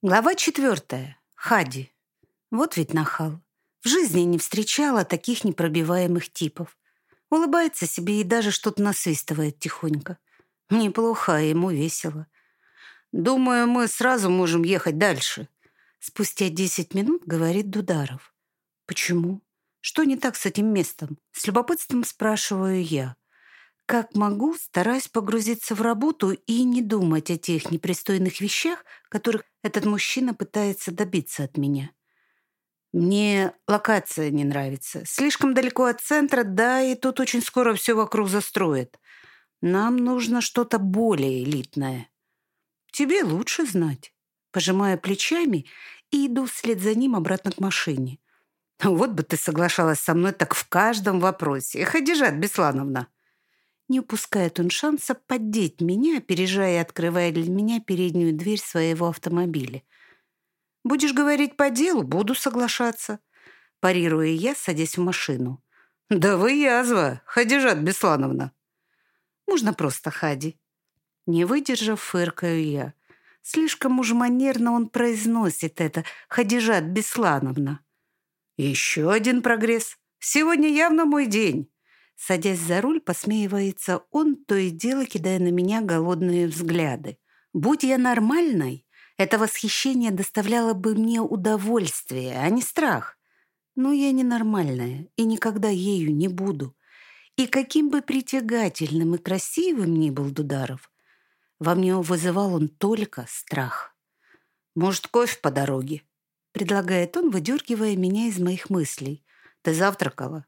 Глава четвертая. Хади. Вот ведь нахал. В жизни не встречала таких непробиваемых типов. Улыбается себе и даже что-то насвистывает тихонько. Мне а ему весело. Думаю, мы сразу можем ехать дальше. Спустя десять минут говорит Дударов. Почему? Что не так с этим местом? С любопытством спрашиваю я. Как могу, стараюсь погрузиться в работу и не думать о тех непристойных вещах, которых этот мужчина пытается добиться от меня. Мне локация не нравится. Слишком далеко от центра, да, и тут очень скоро все вокруг застроят. Нам нужно что-то более элитное. Тебе лучше знать. Пожимаю плечами и иду вслед за ним обратно к машине. Вот бы ты соглашалась со мной так в каждом вопросе. Хадижат Беслановна. Не упускает он шанса поддеть меня, опережая и открывая для меня переднюю дверь своего автомобиля. «Будешь говорить по делу, буду соглашаться», парируя я, садясь в машину. «Да вы язва, Хадижат Беслановна!» «Можно просто Хади». Не выдержав, фыркаю я. Слишком уж манерно он произносит это, Хадижат Беслановна. «Еще один прогресс. Сегодня явно мой день». Садясь за руль, посмеивается он, то и дело кидая на меня голодные взгляды. Будь я нормальной, это восхищение доставляло бы мне удовольствие, а не страх. Но я ненормальная и никогда ею не буду. И каким бы притягательным и красивым ни был Дударов, во мне вызывал он только страх. «Может, кофе по дороге?» — предлагает он, выдергивая меня из моих мыслей. «Ты завтракала?»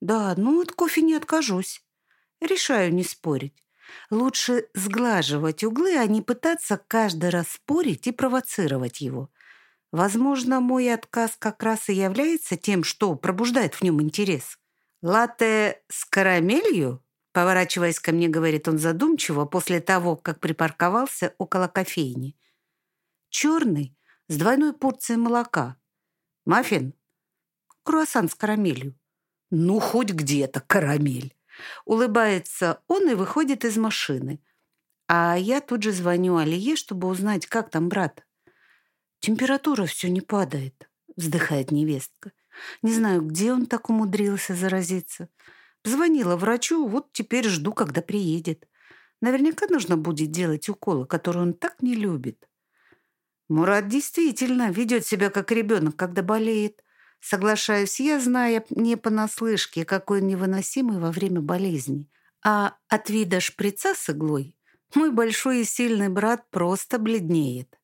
Да, ну от кофе не откажусь. Решаю не спорить. Лучше сглаживать углы, а не пытаться каждый раз спорить и провоцировать его. Возможно, мой отказ как раз и является тем, что пробуждает в нем интерес. «Латте с карамелью?» Поворачиваясь ко мне, говорит он задумчиво после того, как припарковался около кофейни. «Черный, с двойной порцией молока. Маффин? Круассан с карамелью. Ну, хоть где-то карамель. Улыбается он и выходит из машины. А я тут же звоню Алие, чтобы узнать, как там брат. Температура все не падает, вздыхает невестка. Не знаю, где он так умудрился заразиться. Звонила врачу, вот теперь жду, когда приедет. Наверняка нужно будет делать уколы, которые он так не любит. Мурат действительно ведет себя как ребенок, когда болеет. Соглашаюсь я, зная не понаслышке, какой он невыносимый во время болезни. А от вида шприца с иглой мой большой и сильный брат просто бледнеет.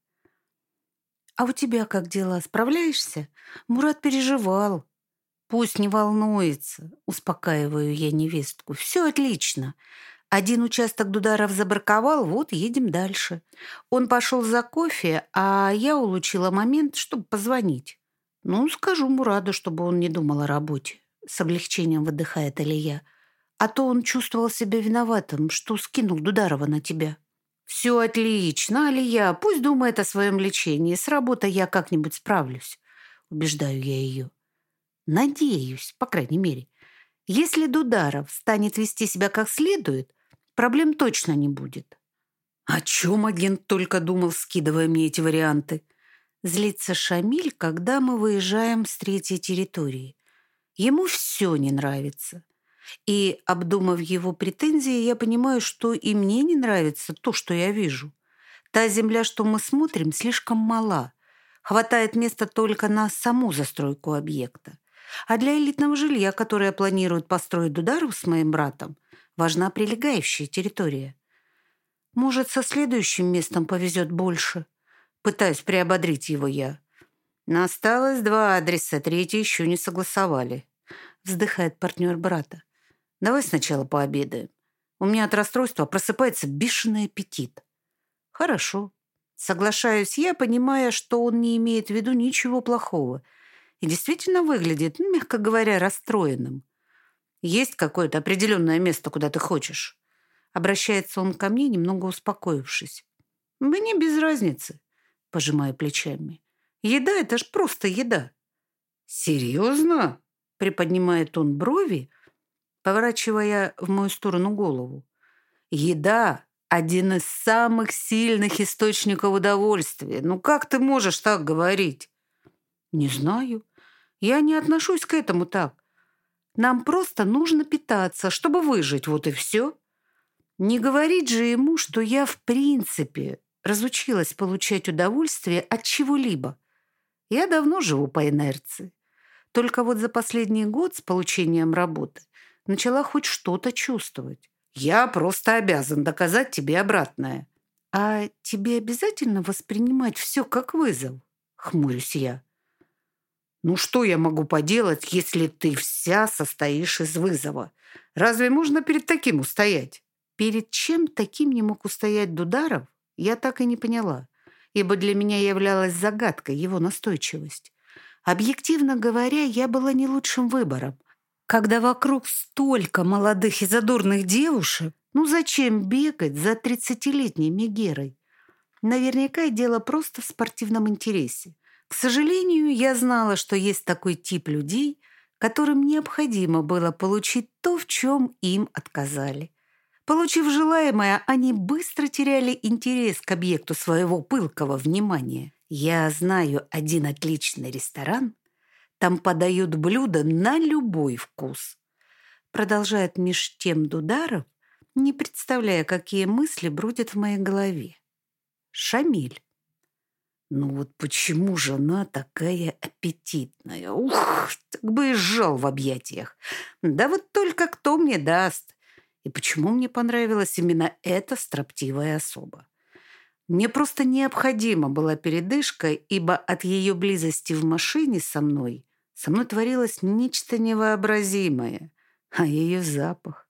«А у тебя как дела? Справляешься?» Мурат переживал. «Пусть не волнуется», — успокаиваю я невестку. «Все отлично. Один участок Дударов забраковал, вот едем дальше. Он пошел за кофе, а я улучила момент, чтобы позвонить. «Ну, скажу Мураду, чтобы он не думал о работе», — с облегчением выдыхает Алия. «А то он чувствовал себя виноватым, что скинул Дударова на тебя». «Все отлично, Алия, пусть думает о своем лечении. С работой я как-нибудь справлюсь», — убеждаю я ее. «Надеюсь, по крайней мере. Если Дударов станет вести себя как следует, проблем точно не будет». О чем агент только думал, скидывая мне эти варианты? Злится Шамиль, когда мы выезжаем с третьей территории. Ему все не нравится. И, обдумав его претензии, я понимаю, что и мне не нравится то, что я вижу. Та земля, что мы смотрим, слишком мала. Хватает места только на саму застройку объекта. А для элитного жилья, которое планируют построить Дударов с моим братом, важна прилегающая территория. Может, со следующим местом повезет больше. Пытаюсь приободрить его я. Но осталось два адреса, третий еще не согласовали. Вздыхает партнер брата. Давай сначала пообедаем. У меня от расстройства просыпается бешеный аппетит. Хорошо. Соглашаюсь я, понимая, что он не имеет в виду ничего плохого. И действительно выглядит, мягко говоря, расстроенным. Есть какое-то определенное место, куда ты хочешь? Обращается он ко мне, немного успокоившись. Мне без разницы пожимая плечами. Еда — это ж просто еда. Серьезно? Приподнимает он брови, поворачивая в мою сторону голову. Еда один из самых сильных источников удовольствия. Ну как ты можешь так говорить? Не знаю. Я не отношусь к этому так. Нам просто нужно питаться, чтобы выжить, вот и все. Не говорить же ему, что я в принципе разучилась получать удовольствие от чего-либо. Я давно живу по инерции. Только вот за последний год с получением работы начала хоть что-то чувствовать. Я просто обязан доказать тебе обратное. А тебе обязательно воспринимать все как вызов? Хмурюсь я. Ну что я могу поделать, если ты вся состоишь из вызова? Разве можно перед таким устоять? Перед чем таким не мог устоять Дударов, я так и не поняла, ибо для меня являлась загадкой его настойчивость. Объективно говоря, я была не лучшим выбором. Когда вокруг столько молодых и задорных девушек, ну зачем бегать за тридцатилетней Мегерой? Наверняка дело просто в спортивном интересе. К сожалению, я знала, что есть такой тип людей, которым необходимо было получить то, в чем им отказали. Получив желаемое, они быстро теряли интерес к объекту своего пылкого внимания. Я знаю один отличный ресторан. Там подают блюда на любой вкус. Продолжает меж тем Дударов, не представляя, какие мысли бродят в моей голове. Шамиль. Ну вот почему же она такая аппетитная? Ух, так бы и сжал в объятиях. Да вот только кто мне даст? И почему мне понравилась именно эта строптивая особа? Мне просто необходима была передышка, ибо от ее близости в машине со мной со мной творилось нечто невообразимое, а ее запах.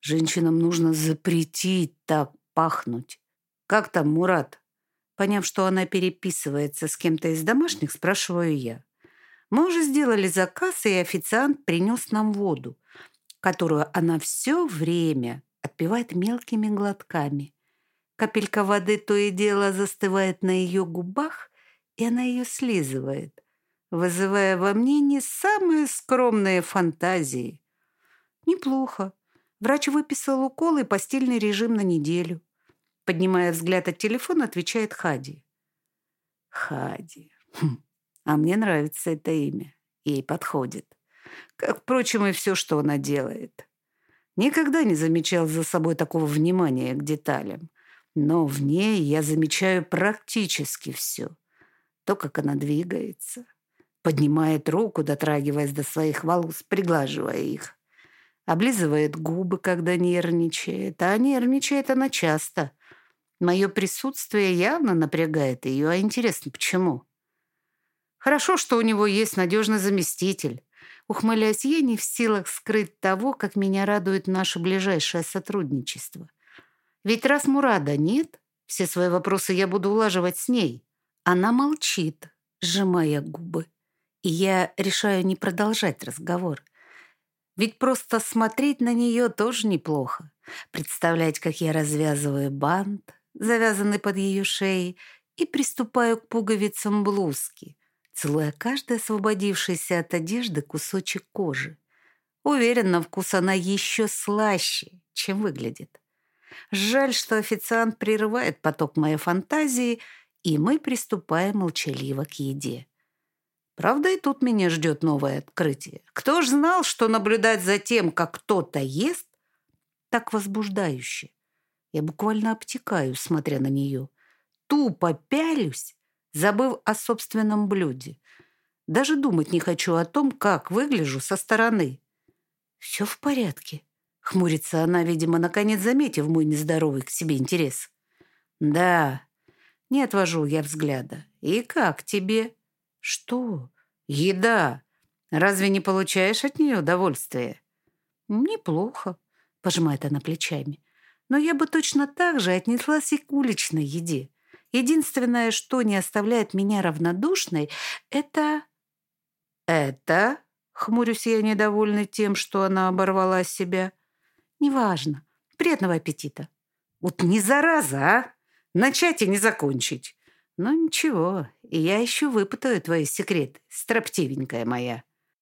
Женщинам нужно запретить так пахнуть. Как там, Мурат? Поняв, что она переписывается с кем-то из домашних, спрашиваю я. Мы уже сделали заказ, и официант принес нам воду, которую она все время отпивает мелкими глотками. Капелька воды то и дело застывает на ее губах, и она ее слизывает, вызывая во мне не самые скромные фантазии. Неплохо. Врач выписал укол и постельный режим на неделю. Поднимая взгляд от телефона, отвечает Хади. Хади. Хм. А мне нравится это имя. Ей подходит. Как, впрочем, и все, что она делает. Никогда не замечал за собой такого внимания к деталям. Но в ней я замечаю практически все. То, как она двигается. Поднимает руку, дотрагиваясь до своих волос, приглаживая их. Облизывает губы, когда нервничает. А нервничает она часто – Мое присутствие явно напрягает ее, а интересно, почему? Хорошо, что у него есть надежный заместитель. Ухмыляясь, я не в силах скрыть того, как меня радует наше ближайшее сотрудничество. Ведь раз Мурада нет, все свои вопросы я буду улаживать с ней. Она молчит, сжимая губы. И я решаю не продолжать разговор. Ведь просто смотреть на нее тоже неплохо. Представлять, как я развязываю бант, завязанный под ее шеей, и приступаю к пуговицам блузки, целуя каждый освободившийся от одежды кусочек кожи. Уверен, вкус она еще слаще, чем выглядит. Жаль, что официант прерывает поток моей фантазии, и мы приступаем молчаливо к еде. Правда, и тут меня ждет новое открытие. Кто ж знал, что наблюдать за тем, как кто-то ест, так возбуждающе? Я буквально обтекаю, смотря на нее. Тупо пялюсь, забыв о собственном блюде. Даже думать не хочу о том, как выгляжу со стороны. «Все в порядке», — хмурится она, видимо, наконец заметив мой нездоровый к себе интерес. «Да, не отвожу я взгляда. И как тебе?» «Что?» «Еда. Разве не получаешь от нее удовольствие?» «Неплохо», — пожимает она плечами. Но я бы точно так же отнеслась и к уличной еде. Единственное, что не оставляет меня равнодушной, это... Это? Хмурюсь я, недовольный тем, что она оборвала себя. Неважно. Приятного аппетита. Вот не зараза, а? Начать и не закончить. Но ничего, я еще выпытаю твои секреты, строптивенькая моя.